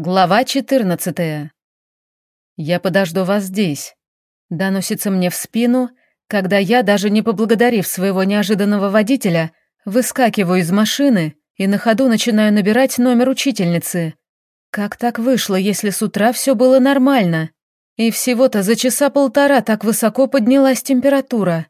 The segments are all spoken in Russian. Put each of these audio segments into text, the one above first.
Глава 14. «Я подожду вас здесь», — доносится мне в спину, когда я, даже не поблагодарив своего неожиданного водителя, выскакиваю из машины и на ходу начинаю набирать номер учительницы. Как так вышло, если с утра все было нормально? И всего-то за часа полтора так высоко поднялась температура.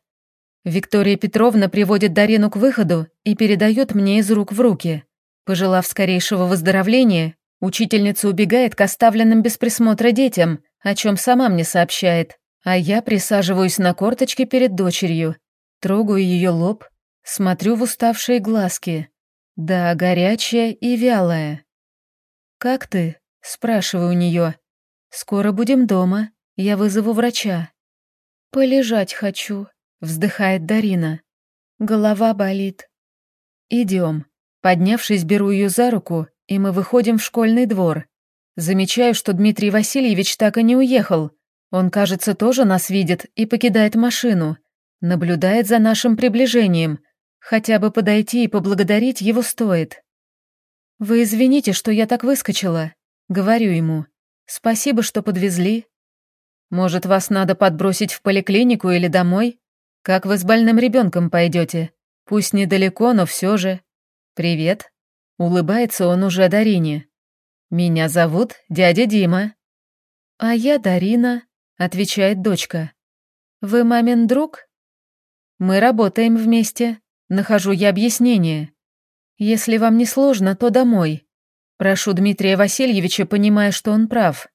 Виктория Петровна приводит Дарину к выходу и передает мне из рук в руки. Пожелав скорейшего выздоровления, Учительница убегает к оставленным без присмотра детям, о чем сама мне сообщает, а я присаживаюсь на корточке перед дочерью, трогаю ее лоб, смотрю в уставшие глазки. Да, горячая и вялая. «Как ты?» — спрашиваю у нее. «Скоро будем дома, я вызову врача». «Полежать хочу», — вздыхает Дарина. «Голова болит». «Идем». Поднявшись, беру ее за руку и мы выходим в школьный двор. Замечаю, что Дмитрий Васильевич так и не уехал. Он, кажется, тоже нас видит и покидает машину. Наблюдает за нашим приближением. Хотя бы подойти и поблагодарить его стоит. «Вы извините, что я так выскочила», — говорю ему. «Спасибо, что подвезли». «Может, вас надо подбросить в поликлинику или домой? Как вы с больным ребенком пойдете? Пусть недалеко, но все же. Привет». Улыбается он уже Дарине. «Меня зовут дядя Дима». «А я Дарина», — отвечает дочка. «Вы мамин друг?» «Мы работаем вместе. Нахожу я объяснение. Если вам не сложно, то домой. Прошу Дмитрия Васильевича, понимая, что он прав.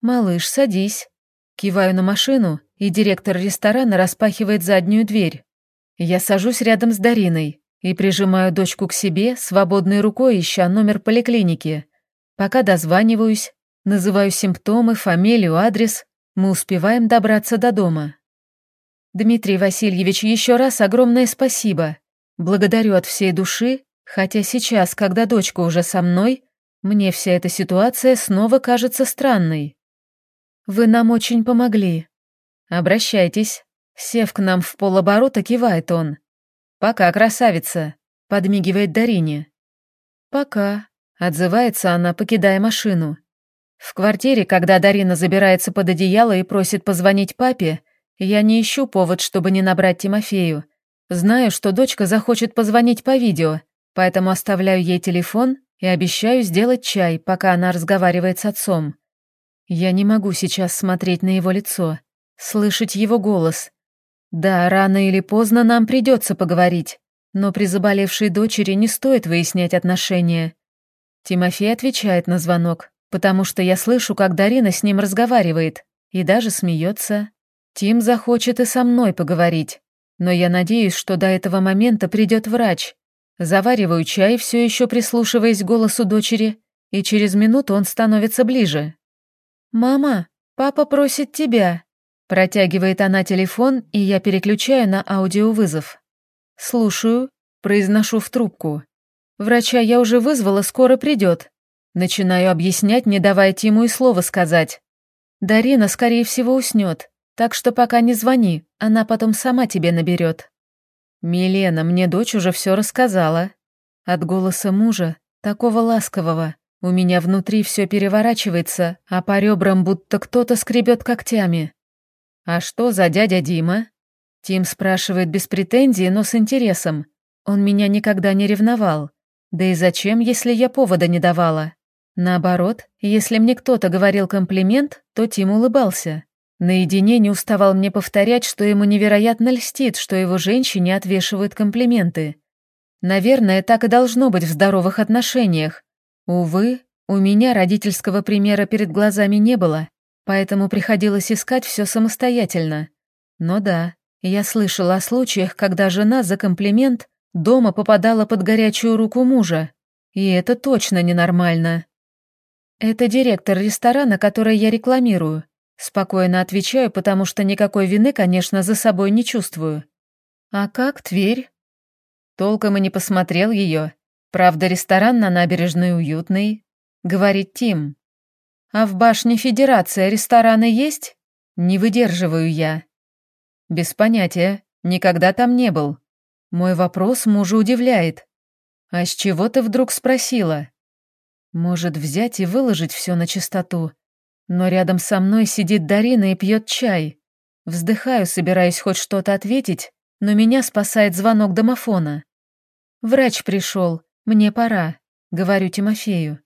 Малыш, садись». Киваю на машину, и директор ресторана распахивает заднюю дверь. Я сажусь рядом с Дариной и прижимаю дочку к себе, свободной рукой ища номер поликлиники. Пока дозваниваюсь, называю симптомы, фамилию, адрес, мы успеваем добраться до дома. Дмитрий Васильевич, еще раз огромное спасибо. Благодарю от всей души, хотя сейчас, когда дочка уже со мной, мне вся эта ситуация снова кажется странной. Вы нам очень помогли. Обращайтесь. Сев к нам в полоборота, кивает он. «Пока, красавица», — подмигивает Дарине. «Пока», — отзывается она, покидая машину. В квартире, когда Дарина забирается под одеяло и просит позвонить папе, я не ищу повод, чтобы не набрать Тимофею. Знаю, что дочка захочет позвонить по видео, поэтому оставляю ей телефон и обещаю сделать чай, пока она разговаривает с отцом. Я не могу сейчас смотреть на его лицо, слышать его голос, да, рано или поздно нам придется поговорить, но при заболевшей дочери не стоит выяснять отношения. Тимофей отвечает на звонок, потому что я слышу, как Дарина с ним разговаривает и даже смеется. Тим захочет и со мной поговорить, но я надеюсь, что до этого момента придет врач. Завариваю чай, все еще прислушиваясь к голосу дочери, и через минуту он становится ближе. «Мама, папа просит тебя», Протягивает она телефон, и я переключаю на аудиовызов. «Слушаю», произношу в трубку. «Врача я уже вызвала, скоро придет». Начинаю объяснять, не давая Тиму и слова сказать. «Дарина, скорее всего, уснет, так что пока не звони, она потом сама тебе наберет». «Милена, мне дочь уже все рассказала». От голоса мужа, такого ласкового, у меня внутри все переворачивается, а по ребрам будто кто-то скребет когтями. «А что за дядя Дима?» Тим спрашивает без претензий, но с интересом. Он меня никогда не ревновал. Да и зачем, если я повода не давала? Наоборот, если мне кто-то говорил комплимент, то Тим улыбался. Наедине не уставал мне повторять, что ему невероятно льстит, что его женщине отвешивают комплименты. Наверное, так и должно быть в здоровых отношениях. Увы, у меня родительского примера перед глазами не было поэтому приходилось искать все самостоятельно. Но да, я слышала о случаях, когда жена за комплимент дома попадала под горячую руку мужа, и это точно ненормально. Это директор ресторана, который я рекламирую. Спокойно отвечаю, потому что никакой вины, конечно, за собой не чувствую. А как Тверь? Толком и не посмотрел ее. Правда, ресторан на набережной уютный, говорит Тим. А в башне Федерации рестораны есть? Не выдерживаю я. Без понятия, никогда там не был. Мой вопрос мужа удивляет. А с чего ты вдруг спросила? Может, взять и выложить все на чистоту. Но рядом со мной сидит Дарина и пьет чай. Вздыхаю, собираясь хоть что-то ответить, но меня спасает звонок домофона. «Врач пришел, мне пора», — говорю Тимофею.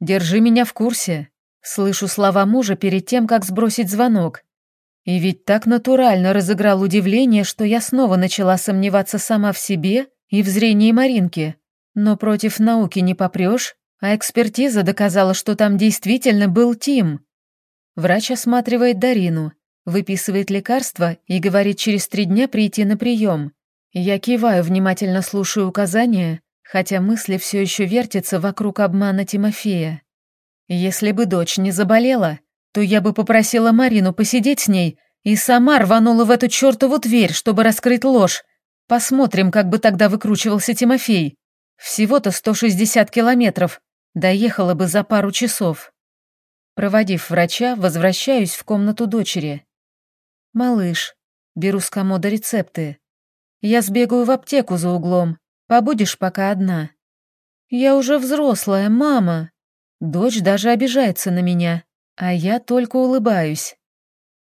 «Держи меня в курсе», — слышу слова мужа перед тем, как сбросить звонок. И ведь так натурально разыграл удивление, что я снова начала сомневаться сама в себе и в зрении Маринки. Но против науки не попрешь, а экспертиза доказала, что там действительно был Тим. Врач осматривает Дарину, выписывает лекарства и говорит через три дня прийти на прием. Я киваю, внимательно слушаю указания, хотя мысли все еще вертятся вокруг обмана Тимофея. Если бы дочь не заболела, то я бы попросила Марину посидеть с ней и сама рванула в эту чертову дверь, чтобы раскрыть ложь. Посмотрим, как бы тогда выкручивался Тимофей. Всего-то 160 километров. Доехала бы за пару часов. Проводив врача, возвращаюсь в комнату дочери. «Малыш, беру с комода рецепты. Я сбегаю в аптеку за углом. Побудешь пока одна». «Я уже взрослая, мама». Дочь даже обижается на меня, а я только улыбаюсь.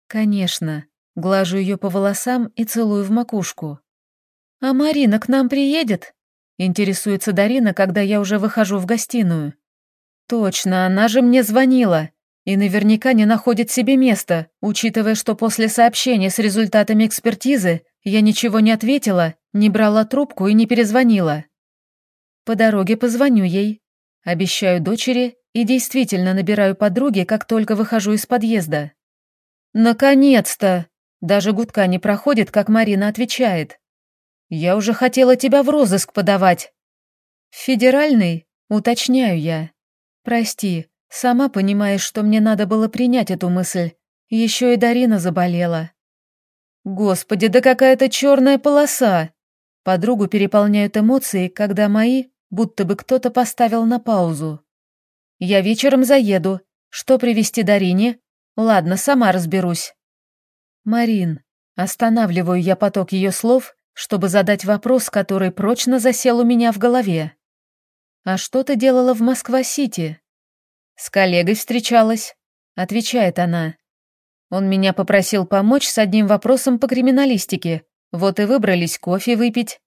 «Конечно». Глажу ее по волосам и целую в макушку. «А Марина к нам приедет?» Интересуется Дарина, когда я уже выхожу в гостиную. «Точно, она же мне звонила и наверняка не находит себе места, учитывая, что после сообщения с результатами экспертизы я ничего не ответила, не брала трубку и не перезвонила. По дороге позвоню ей. Обещаю дочери и действительно набираю подруги, как только выхожу из подъезда. «Наконец-то!» Даже гудка не проходит, как Марина отвечает. «Я уже хотела тебя в розыск подавать». «Федеральный?» Уточняю я. «Прости, Сама понимаешь, что мне надо было принять эту мысль. Еще и Дарина заболела. Господи, да какая-то черная полоса! Подругу переполняют эмоции, когда мои, будто бы кто-то поставил на паузу. Я вечером заеду. Что привезти Дарине? Ладно, сама разберусь. Марин, останавливаю я поток ее слов, чтобы задать вопрос, который прочно засел у меня в голове. А что ты делала в Москва-Сити? «С коллегой встречалась», — отвечает она. Он меня попросил помочь с одним вопросом по криминалистике, вот и выбрались кофе выпить.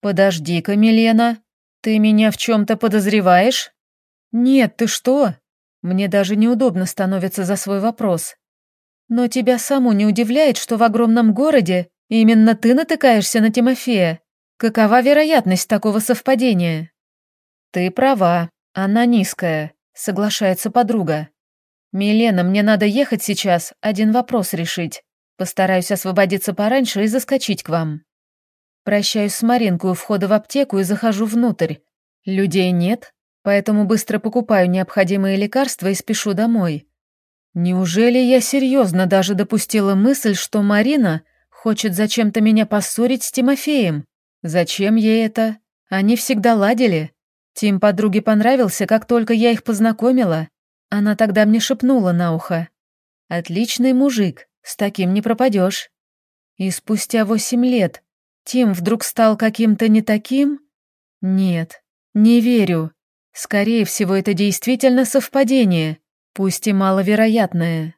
«Подожди-ка, Милена, ты меня в чем-то подозреваешь?» «Нет, ты что?» Мне даже неудобно становится за свой вопрос. «Но тебя саму не удивляет, что в огромном городе именно ты натыкаешься на Тимофея? Какова вероятность такого совпадения?» «Ты права, она низкая», Соглашается подруга. «Милена, мне надо ехать сейчас, один вопрос решить. Постараюсь освободиться пораньше и заскочить к вам». Прощаюсь с Маринкой у входа в аптеку и захожу внутрь. Людей нет, поэтому быстро покупаю необходимые лекарства и спешу домой. Неужели я серьезно даже допустила мысль, что Марина хочет зачем-то меня поссорить с Тимофеем? Зачем ей это? Они всегда ладили. Тим подруге понравился, как только я их познакомила. Она тогда мне шепнула на ухо. «Отличный мужик, с таким не пропадешь». И спустя восемь лет Тим вдруг стал каким-то не таким? Нет, не верю. Скорее всего, это действительно совпадение, пусть и маловероятное.